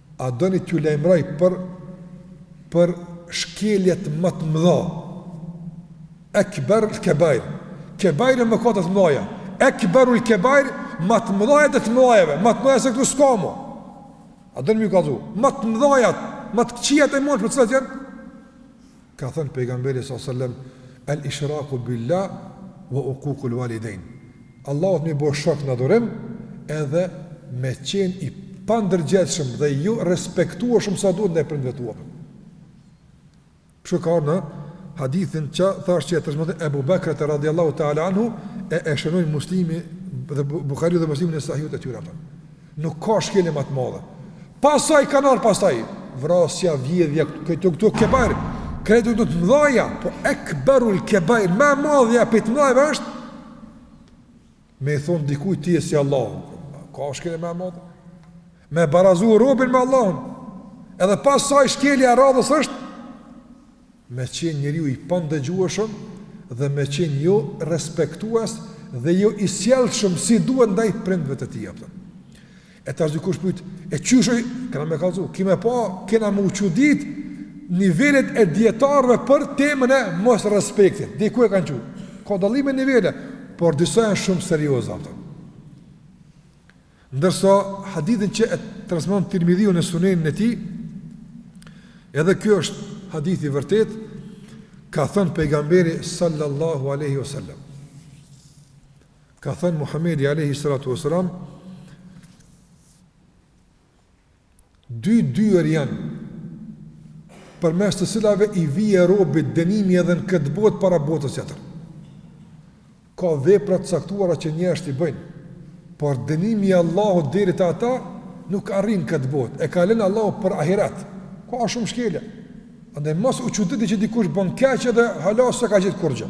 S1: A doni t'ju lajmëroj për për shkeljet ma të mdha? Akbar al-kabair. Kabair, mëkatet e mdhaja. Akbar al-kabair, ma të mdhajat e të mdhajave, ma të mdhaja se këto s'ka ma. A doni me ju kallzu? Ma të mdhajat, ma të këqijat e mundshme cilat janë Ka thënë Pejgamberi sa selam, El ishraku billah wa uququl walidain, Allahut me i bo shok në adhurim edhe me qenë i padëgjueshëm dhe jo i respektueshëm sa duhet ndaj prindve tu. Kështu ka ardh në hadithin që thash që e transmeton Abu Bakrete radiallahu ta'ala anhu e e shënojnë Muslimi, Buhariu dhe Muslimi në sahihët e tyre. Nuk ka shkelje ma të madhe. Pasaj kanë ardh pastaj vrasja, vjedhja, këto këto kebair. Krejt do të mdhaja, po ekberul kebair, më e madhja prej të mdhajave është me i thonë dikujt ti je si Allahu. Kjo shkelja më e madhe. Me barazu robin me Allahun. Edhe pastaj shkelja e radhës është me qenë njeriu i pandëgjueshëm dhe me qenë jo respektues dhe jo i sjellshëm si duhet ndaj prindëve të tij, kupton. E tash dikush pyet, e qysh hoxhë, kena me kallzu, ki me pa, kena me u çudit nivelet e dietarëve për temën e mosrespektit. Deri ku e kanë çu. Ka dallime nivele, por disa janë shumë serioze, kupton. Ndërsa në hadithin që e transmeton Tirmidhiu në Sunenin e tij, edhe ky është hadith i vërtetë, ka thënë pejgamberi sallallahu alaihi wasallam. Ka thënë Muhamedi alaihi salatu wasallam, Dy dyer janë, përmes të cilave i vjen robit dënimi edhe në këtë botë para botës tjetër. Ka vepra të caktuara që njerëzit i bëjnë, por dënimi i Allahut deri te ata nuk arrin n'këtë botë, e ka lënë Allahu për ahiret. Ka shumë shkelje, andaj mos u çuditni që dikush bën keq edhe hala s'e ka gjetë kurgjë.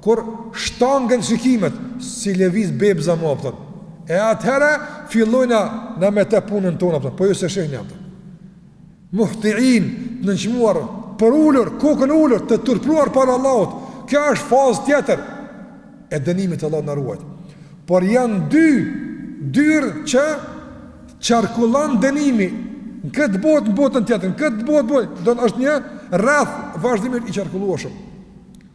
S1: Kur shtangen shikimet, s'i lëviz bebza më aftë. E atëherë fillojna na me të punën tonë aftë, po ju se shihni aftë. Muhtiin, të nënçmuar, përulur, kokën ulur, të turpruar para Allahut. Kjo është fazë tjetër e dënimit të Allahut na ruajt. Por janë dy dyer që qarkullon dënimi në këtë botë, në botën tjetër, në këtë botë, botë, do të thotë është një rreth vazhdimisht i qarkullueshëm.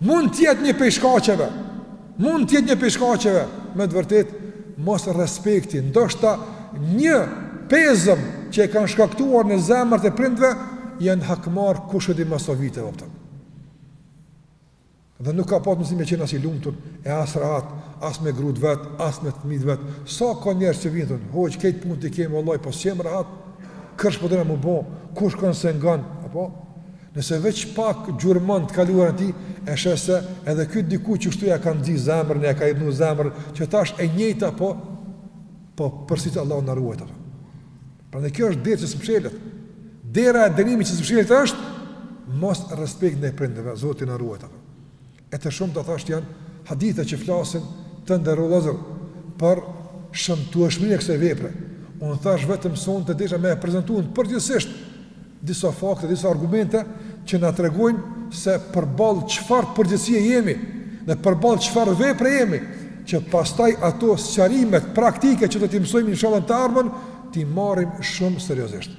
S1: Mund të jetë një prej shkaqeve, mund të jetë një prej shkaqeve me të vërtetë mos respekti, ndoshta një pezëm që e kanë shkaktuar në zemrat e prindve janë hakmar kush e di më sa vite vëpta. Dhe nuk ka pas mundësi me qenë as i lumtur, e as rahat, as me grun e vet, as me fëmijët e vet. Sa ka njerëz që vijnë thonë, "Hoç, krejt punët i kam vallahi, po s'jam rahat. Krejt po dona m'u bo, kush kanë s'e ngon, apo Nëse veç pak gjurmon të kaluarën e tij, e sheh se edhe ky diku që kështu ia ka nxi zemrën, ia ka idhnu zemrën, që tash e njëjta po, po përsëritet Allahu na ruajt atë. Prandaj kjo është derë që s'mshelet. Dera e dënimit që s'mshelet është mosrespekti ndaj prindërve, Zoti na ruajt atë. E të shumta thashë janë hadithet që flasin, të nderuar vëllezër, për shëmtueshmërinë e kësaj vepre. Unë thashë vetëm sonte desha me i prezantu përgjithësisht disa fakte, disa argumente që na tregojnë se përballë çfarë përgjegjësie jemi dhe përballë çfarë vepre jemi, që pastaj ato sqarimet praktike që do t'i mësojmë inshallah në të ardhmen, t'i marrim shumë seriozisht.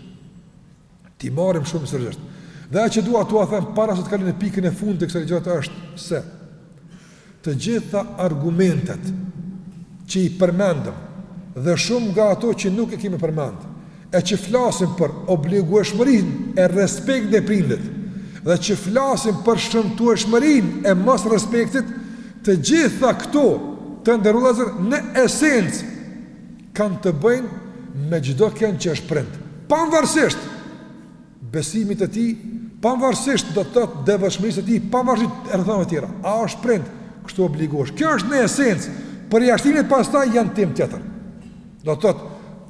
S1: T'i marrim shumë seriozisht. Dhe ajo që dua t'ua them para se të kaloj në pikën e fundit të kësaj ligjërate është se të gjitha argumentet që i përmendëm dhe shumë nga ato që nuk i kemi përmend, e që flasin për obligueshmërinë e respektit ndaj prindit, dhe që flasin për shëmtueshmërinë e mosrespektit, të gjitha këto të nderuar vëllezër në esencë kanë të bëjnë me çdokend që është prind, pavarësisht besimit të tij, pavarësisht do të thotë devotshmërisë së tij, pavarësisht rrethanave të tjera. A është prind? Kështu obligohesh. Kjo është në esencë. Përjashtimet pastaj janë temë tjetër. Do të thotë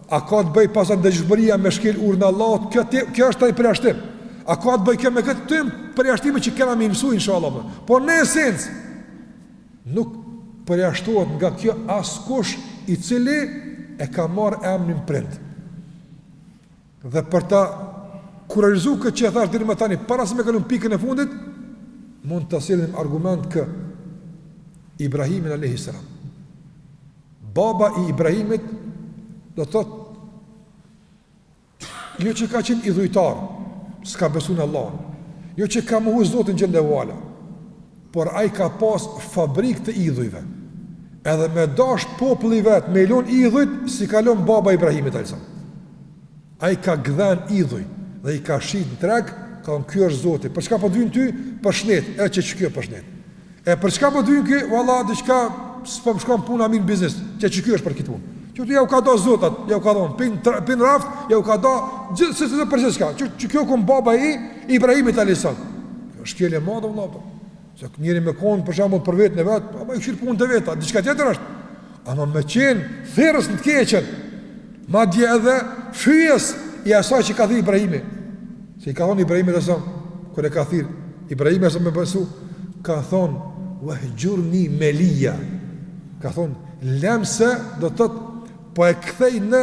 S1: a ka të bëjë pastaj dëgjueshmëria me shkel urdhrin e Allahut? Kjo te, kjo është ai përjashtim. A ka të bëjë kjo me këtë temë, përjashtimet që kemi me i mësu inshallah. Po në esencë Nuk përjashtohet nga kjo askush i cili e ka marrë emrin prind. Dhe për ta kurorëzu këtë që e thashë deri më tani, para se me kalu në pikën e fundit, mund ta sjellim argument kë Ibrahimin a.s. Baba i Ibrahimit, do të thotë, Jo që ka qenë idhujtar, s'ka besu në Allah, jo që ka mohu Zotin xhel-le ve ala, por ai ka pas fabrikë të idhujve, edhe me dash populli vetë, me i lon idhujt, s'i ka lon baba i Ibrahimit a.s. Ai ka gdhen idhuj, dhe i ka shit në treg, ka thon ky është zoti, për çka po t'vyn ty, për shnet, e qe qiky për shnet. E për çka po t'vyn ky? Valla diçka s'po më shkon puna mirë në biznes. Qe qiky është për këtë punë? Çu ti ja u ka da zotat, ja u ka lon pin pin raft, ja u ka da gjithë se të përse çka. Qiky u kon baba i Ibrahimit a.s. Kjo është shkelje e madhe valla. Po. Se njëri me kon për shembull për veten e vet, po me i kqyr punët e veta, diçka tjetër është. Ama me qenë thirrës në të keqen, madje edhe fyes i asaj që ka thirr Ibrahimi. Se i ka thonë Ibrahimit a.s., kur e ka thirr, Ibrahimi a.s. me besu, ka thonë, vehxhurni melijja, ka thonë, lem, se do të thotë, po e kthej në,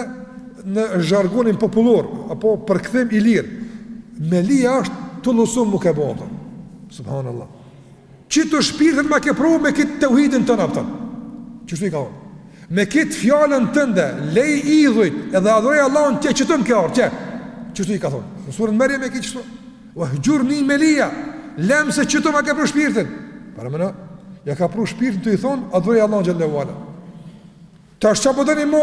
S1: në zhargonin popullor, apo përkthim i lirë, melijja është të lus, m'u ke bo tenë, subhanallah. Qitu shpirtin ma ke pru me kit teuhidin tënd a kupton Qështu i ka thonë Me kit fjalën tënde Lej idhujt edhe adhuroje Allahun tje qitu m'ke ardhë tje Qështu i ka thonë Në suren Merjem e ke qështu Vehxhurni melijja Lem se qitu ma ke pru shpirtin Paramendo Ja ka pru shpirtin tu i thonë Adhuroje Allahun xhel-le ve ala Tash ça po doni ma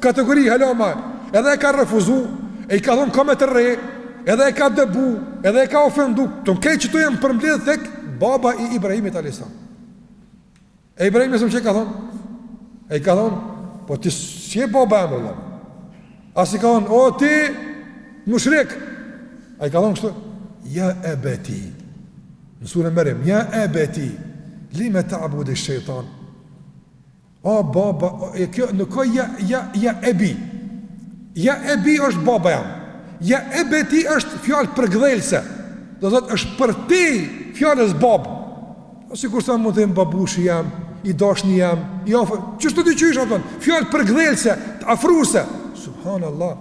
S1: kategori hala ma edhe e ka refuzu e i ka thon ka me të rreh edhe e ka dëbu edhe e ka ofendu tona këto qitu jon përmbledh tek baba i Ibrahimit a.s. E Ibrahimi a.s. ç'i ka thon a i ka thon po ti s'je baba jem ma as s'i ka thon o ti mushrik ai i ka thon kështu ja ebeti në suren Merjem ja ebeti lime ta'budi shejtan O baba e kjo nuk ka ja ja ja ebi ja ebi është baba jam ja ebeti është fjalë përkëdhelëse do të thotë është përtej fjalës babë po sikur sa mund të them babushi jam i dashni jam i afërt qështu diqysh a kupton fjalë përkëdhelëse të afruese subhanallah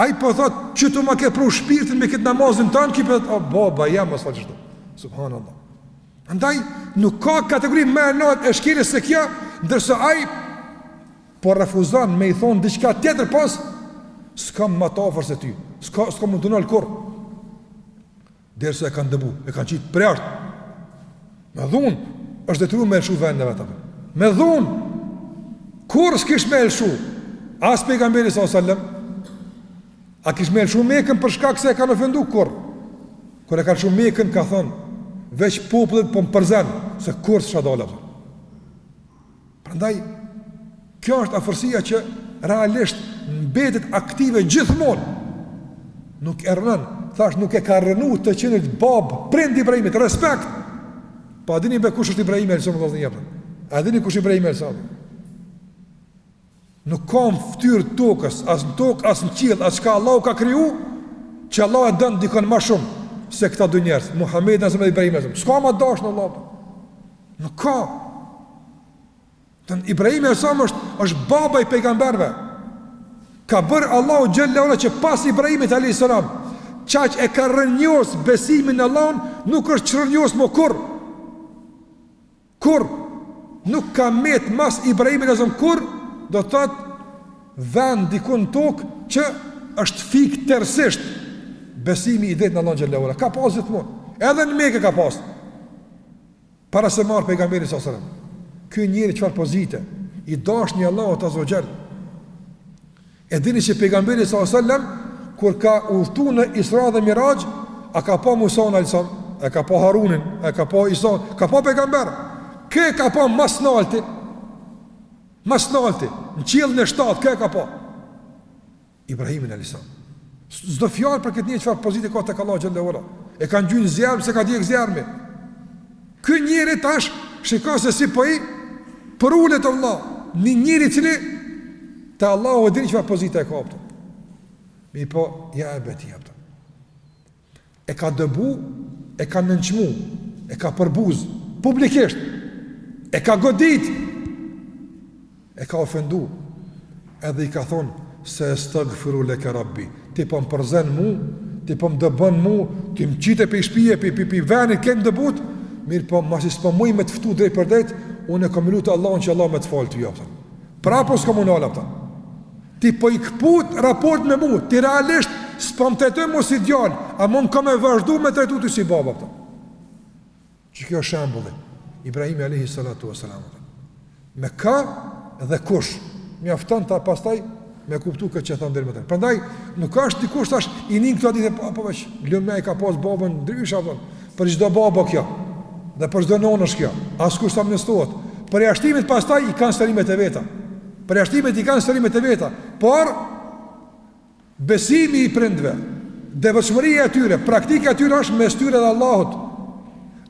S1: Ai po thot qitu ma ke pru shpirtin me këtë namazin tan, ky po thot, o baba jam, mos fol qështu. Subhanallah. Andaj, nuk ka kategori më e naltë e shkeljes se kjo, ndërsa ai po refuzon me i thonë diçka tjetër pos, s'kam ma t'afër se ty, s'ka, s'kam m'u nal kurr, derisa e kanë dëbu, e kanë qitë prej aty, me dhunë, është detyru me lëshu vendin e vet, me dhunë, kurr s'kish me lëshu, as pejgamberi s.a.s. A kish me lëshu Mekën për shkak se e kanë ofendu? Kurr. Kur e ka lëshu Mekën, ka thonë, veç populli yt po më përzen, se kurr s'isha dalë. Prandaj, kjo është afërsia që realisht mbetet aktive gjithmon, nuk e rrënon, thash nuk e ka rrënu të qenit babë, prind i Ibrahimit, respekt, apo, a dini be kush është Ibrahimi alejhi selam? A dini kush është Ibrahimi alejhi selam Nuk ka në fytyrë të tokës, as në tokë, as në qiell, as çka Allahu ka kriju, që Allahu e don dikon më shumë se këta dy njerëz, Muhamedin a.s., Ibrahimin a.s. S'ka ma t'dashun te Allahu. Nuk ka. Don Ibrahimi a.s. është është baba i pejgamberëve. Ka bërë Allahu xhelle ve ala që pas Ibrahimit alejhi selam, qaq e ka rrënjos besimin në Allahun, nuk është çrrënjos më kurr. Kurr nuk ka met mas Ibrahimit a.s. kurr do të thot vend diku në tokë që është fik tërësisht besimi i drejtë në Allahun xhelle ve ala. Ka pas gjithmonë. Edhe në Mekë ka pas. Para se me ardh pejgamberi s.a.s. Ky njeri çfarë pozite i dashuni i Allahut azze ve xhel. E dini që pejgamberi s.a.s. kur ka udhëtu në Isra dhe Miraj, a ka pa Musan alejhi selam, a ka pa Harunin, a ka pa Isan, ka pa pejgamber. Kë e ka pa ma s'nalti? Ma s'nalti, në qiellin e shtatë, kë e ka pa? Ibrahimin alejhi selam. S'do fjalë për këtë njeri çfarë pozite ka tek Allahu xhelle ve ala. E kanë gjujt n'zjarm, s'e ka djeg zjarmi. Ky njeri tash shiko se si po i përulet o vëlla, një njeri i cili te Allahu e din çfarë pozite ka apo. Mirëpo ja ebeti apo. E ka dëbu, e ka nënçmu, e ka përbuz publikisht. E ka godit. E ka ofendu edhe i ka thonë seestagfiru leke rabbi ti po më përzen mu ti po më dëbon mu ti më qite pej shpije pej pej venit kem dëbut mirëpo masi s'po muj me të ftu drejtpërdrejt unë e kom me lutë Allahun që Allahu me të falë ty apo prapë s'kom m'u nalë apo ti po i këput raportet me mu ti realisht s'po më trajton mu si djalë ama unë kom me vazhdu me të trajtu ty si baba apo Qe kjo shembulli, Ibrahimi alejhi salatu ves selam, me ka dhe kush, mjafton ta pastaj me kuptu këtë që thashë edhe më herët. Prandaj, nuk është dikush tash e nin këta e thotë, po, po, po, Ibrahimi e ka pas babën, ndryshe, po, për çdo babë kjo, dhe për çdo nënë është kjo, askush s'amnestohet. Përjashtimet pastaj i kanë sqarimet e veta, përjashtimet i kanë sqarimet e veta, por, Besimi i prindve, devotshmëria e tyre, praktika e tyre është mes tyre dhe Allahut,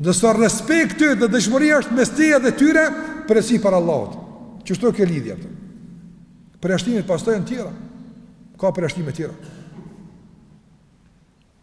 S1: ndërsa respekti dhe dëshmëria është mes teje dhe tyre përgjegjësi para Allahut. Qështu kjo lidhje, a po? Përjashtimet pastaj janë të tjera. Ka përjashtime tjera.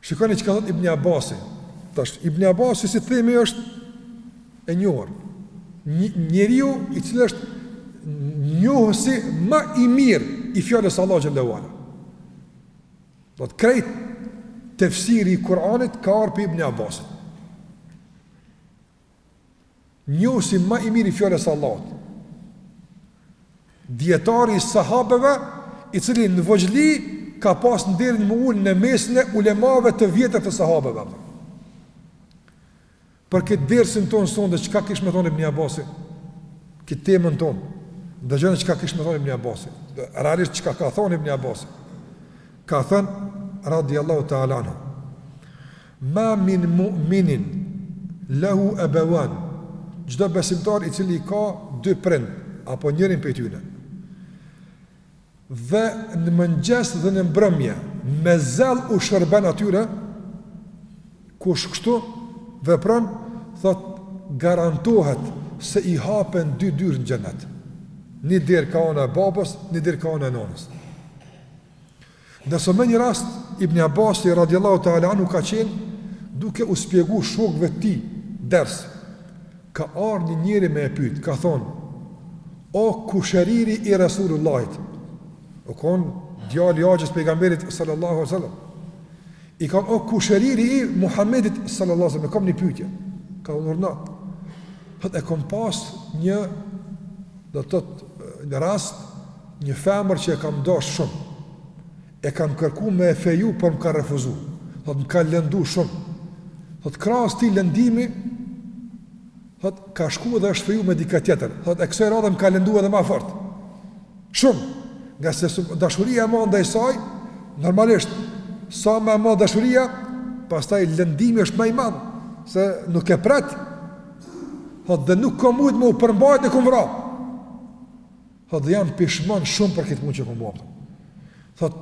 S1: Shikoni çka thot Ibn Abasi. Thash Ibn Abasi si themi është e njohur. Njeriu i cili është njohësi më i mirë i fjalës së Allahut xhelle ve ala. Domethënë krejt tefsiri i Kur'anit ka ardhur prej Ibn Abasit. Njohësi ma i mirë i fjalës së Allahut Dijetari i sahabeve I cili në vogjëli Ka pas nderin me u ul në mesin e ulemave të vjetër të sahabeve Për këtë dersin tonë sonte çka kish me thonë Ibni Abasi Këtë temën tonë Dëgjone çka kish me thonë Ibni Abasi Realisht çka ka thonë Ibni Abasi Ka thënë Radiallahu ta'ala anhu Ma min mu'minin lehu abawan Çdo besimtar i cili i ka dy prind apo njërin prej tyre dhe në mëngjes dhe në mbrëmje me zell u shërben atyre kush kështu vepron thot garantohet se i hapen dy dyer në xhenet. Një derë ka ana e babës, një derë ka ana e nënës. Ndërsa në një rast Ibn Abasi radiallahu ta'ala anhu ka qenë duke u spjegu shokëve të tij ders. Ka ardhur një njeri me e pyet, ka thonë: "O kushëriri i Resulullahit, u kon djali i axhës pejgamberit sallallahu alaihi wasallam, i tha o kushëriri i Muhamedit sallallahu alaihi wasallam, kam një pyetje." Ka thënë: "Urdhno." Thotë: "E kam pas një Do të thotë një rast një femër që e kam dashur shumë, e kam kërkuar me e feju, por më ka refuzuar. Thotë më ka lëndu shumë. Thotë krahas atij lëndimi, thotë ka shkuar dhe është feju me dikë tjetër. Thotë e kësaj radhe më ka lëndu edhe më fort. Shumë, ngase dashuria e madhe ndaj saj, normalisht sa më e madhe dashuria, pastaj lëndimi është më i madh se nuk e pret Thot dhe nuk kam mujt me u përmbajt e kam vra. Thot dhe jam pishman shumë për këtë punë që kam bo. Thot,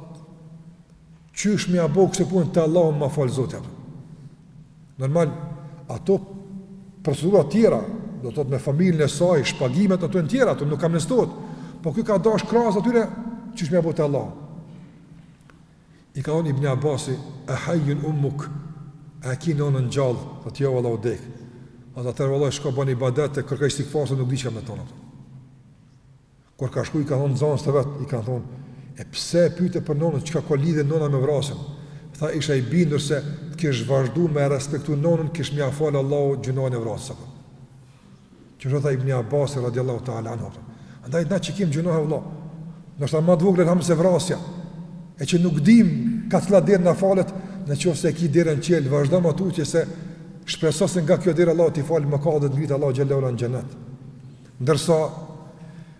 S1: qysh me ia bo kësaj pune te Allahu me ma falë Zoti, apo. Normal, ato procedura tjera, do të thot me familjen e saj, shpagimet ato të tjera, ato nuk kontestohet. Po ky ka dash krahas atyre, qysh me ia bo te Allahu. I ka thonë Ibni Abasi, A hayyun ummuk, A e ki nënën gjallë? Thotë, Jo, valla, u dekë. Thotë, Atëherë, vallai, shko bon ibadet e kërko istigfar se nuk di çka me të thonë. Kur ka shku, i ka thonë nxënësit e vet, i ka thonë, E pse e pyete për nënën, çka ka lidhje nëna me vrasjen? Tha, Isha i bindur se të kish vazhdu me respektu nënën, kish me ia fal Allahu gjynahin e vrasjes. Qështu tha Ibni Abasi radiallahu ta'ala anhu. Andaj na që kemi gjynahe vlla, ndoshta ma të vogla, alham, se vrasja, e që nuk dim ka cila derë na falet, në qoftë se e ki derën çelë, vazhdo ma tutje se shpresoj se nga kjo derë Allah t'i falë mëkatet, të ngritë Allah xhel-le në xhennet. Ndërsa,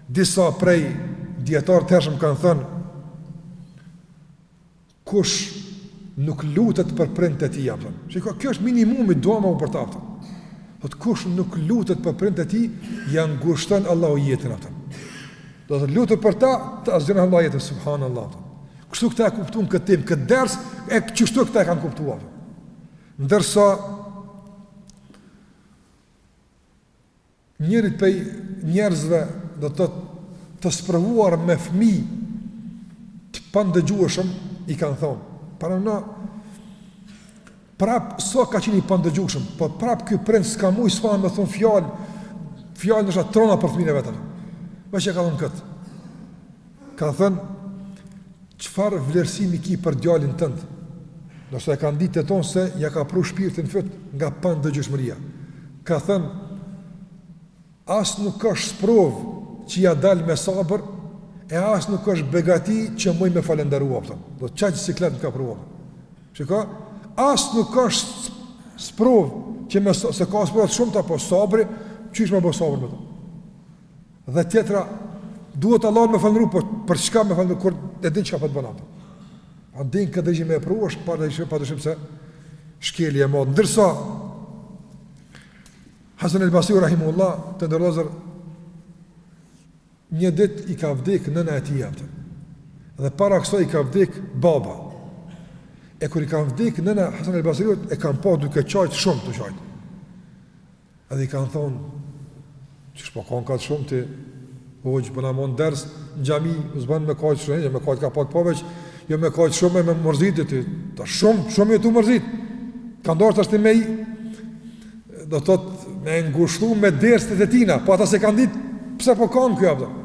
S1: disa prej dijetarë të hershëm kanë thënë, Kush nuk lutet për prindët e tij, apo. Shiko, kjo është minimumi, dua me bo për ta. Thot kush nuk lutet për prindët e tij, ja ngushton Allahu jetën, apo. Do të lutesh për ta, ta zgjeron Allahu jetën, subhanallahu. Kështu këta e kuptuan këtë temë, këtë ders, e qështu këta e kanë kuptu. Ndërsa Njërit prej njerëzve, do të thotë, të sprovuar me fëmijë të pandëgjueshëm, i kanë thonë, para na, prapë, sa ka qenë i pandëgjueshëm, po prapë ky prind s'ka mujt s'fa me thonë fjalë, fjalë ndoshta të rona për fëmijën e vet. Veq e ka thonë këtë. Ka thënë, Çfarë vlerësimi ki për djalin tënd? Ndoshta e kanë ditë të tonë se ja ka pru shpirtin n'fyt nga padëgjushmëria. Ka thënë, As nuk është sprov që ja dalë me sabër, e as nuk është begati që muj me falënderu, apo. Do të thotë kaq siklet më ka pru, apo. Shika, as nuk është sprov që me, se ka sprova të shumta, po sabri, qysh me bo sabër me to. Dhe tjetra, duhet Allahun me falëndru, por për çka me falëndru, kur e din çka po të bon, apo. A din këtë dëgjim e pru, është pa dyshim, pa dyshim se shkelje e madhe. Ndërsa Hasan al-Basriut rahimehullah, të nderuar vëllezër, një ditë i ka vdek nëna e tij, apo. Dhe para kësaj i ka vdek baba. E kur i ka vdek nëna Hasan al-Basriut e kanë pa duke qajt shumë tu qajt. Edhe i kanë thonë, qysh po kan kaq shumë ti, hoxhë po na mon ders në xhami, s'bën me kajtë shumë, me kajtë ka pak po veç, jo me kajtë shumë e me mërzit e ti, ta shumë, shumë je tu mërzit, kanë dasht ashtu me i, do të thotë me ngushtu me derset e tina, po ata s'e kanë ditë, pse po kan kjo, a kupton.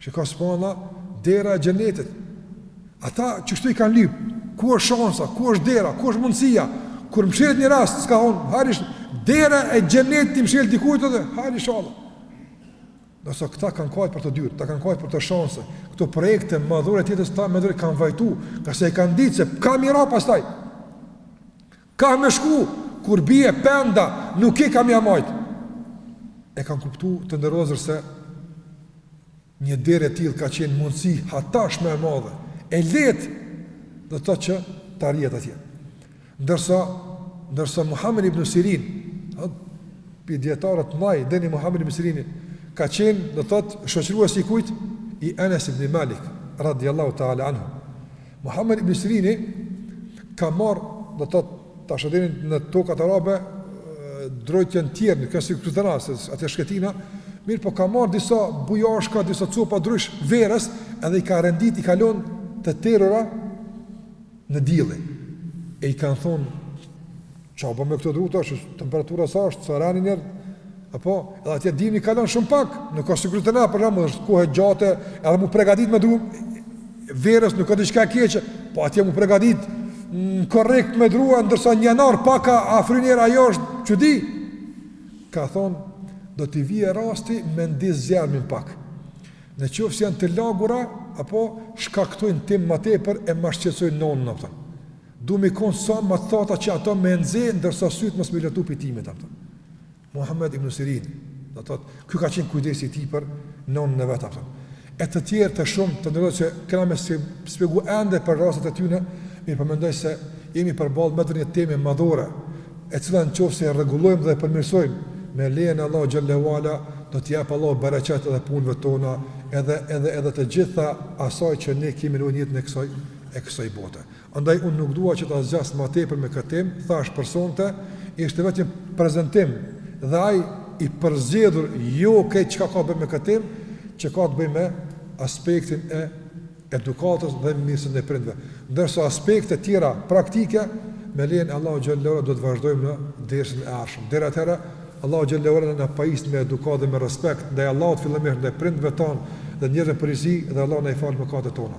S1: Shiko subhanallah, dera e xhenetit. Ata kështu i kanë lyp. Ku është shansa, ku është dera, ku është mundësia? Kur mshelet një rast, s'ka thonë, hajri dera e xhenetit iu mshel dikujt edhe, hajri inshallah. Ndërsa këta kanë kajt për këto dyer, këta kanë kajt për këto shanse. Këto projekte madhore të jetës këta me të drejtë kanë vajtu, ngase e kanë ditë se ka mira pastaj. Kah me shku, kur bie penda, nuk ke kah m'ja majtë. E kanë kuptu të nderuar se një derë e tillë ka qenë mundësi hatashme e madhe, e lehtë do të thotë që të arrihet atje. Ndërsa, ndërsa Muhammed ibn Sirin, prej dijetarëve t'mëdhenj, Muhammed ibn Sirin, ka qenë do të thotë shoqërues i kujt, i Enes ibn Malik, radiallahu ta'ala anhu. Muhammed ibn Sirini ka marrë, do të thotë, tash edhe në tokat arabe drutë janë tjerë, nuk si këtu te na, atje shkretina, mirëpo ka marrë disa bujashka, disa copa drush verës, edhe i ka rendit, i ka lënë të terura në diell. E i kanë thonë Çfarë bën me këto dru tash? Temperatura sa është? Sa rani njer? Apo, edhe atje dimri kalon shumë pak, nuk a sikur te na për shembull, është kohë gjatë, edhe mu pregadit me dru verës nuk ka diçka e keqe, po atje mu pregadit në korrik me dru, ndërsa në janar paka afrinier ajo është çudi. Ka thon do të vijë rasti me ndez zjarmin pak. Në qoftë se janë të lagura apo shkaktojnë tym më tepër e ma shqetësojnë nonën a kupton. Du me kon sa më të thata që ato me nxe ndërsa sytë mos me lotu prej tymit a kupton. Muhammed ibn Sirin, do thot, kjo ka qenë kujdesi i tij për nënën e vet a kupton. E të tjerë të shumë të nderuar që kena me i spjegu ende për rastet e tyne, mi përmendoj po se jemi përballë me të një teme madhore, e cila në qoftë se e rregullojmë dhe e përmirësojmë, me lejen e Allahut xhele ue ala, do t'i japë Allah bereqet edhe punëve tona, edhe, edhe, edhe të gjitha asaj që ne kemi në jetën e kësoj, e kësoj bote. Andaj unë nuk dua që ta zgjas më tepër me këtë temë, thashë për sonte ishte vetëm prezantim dhe ai i përzgjedhur jo krejt çka ka të bëjë me këtë temë, që ka të bëjë me aspektin e edukatës dhe mirësisë ndaj prindve. Ndërsa aspekte të tjera praktike me lejen e Allahut xhele ue ala do të vazhdojmë në dersin e ardhshëm. Deri atëherë, Allahu xhele ue ala na pajis me edukatë dhe me respekt ndaj Allahut fillimisht ndaj prindve tonë dhe njerëzve në përgjithësi dhe Allahu na i falë mëkatet tona.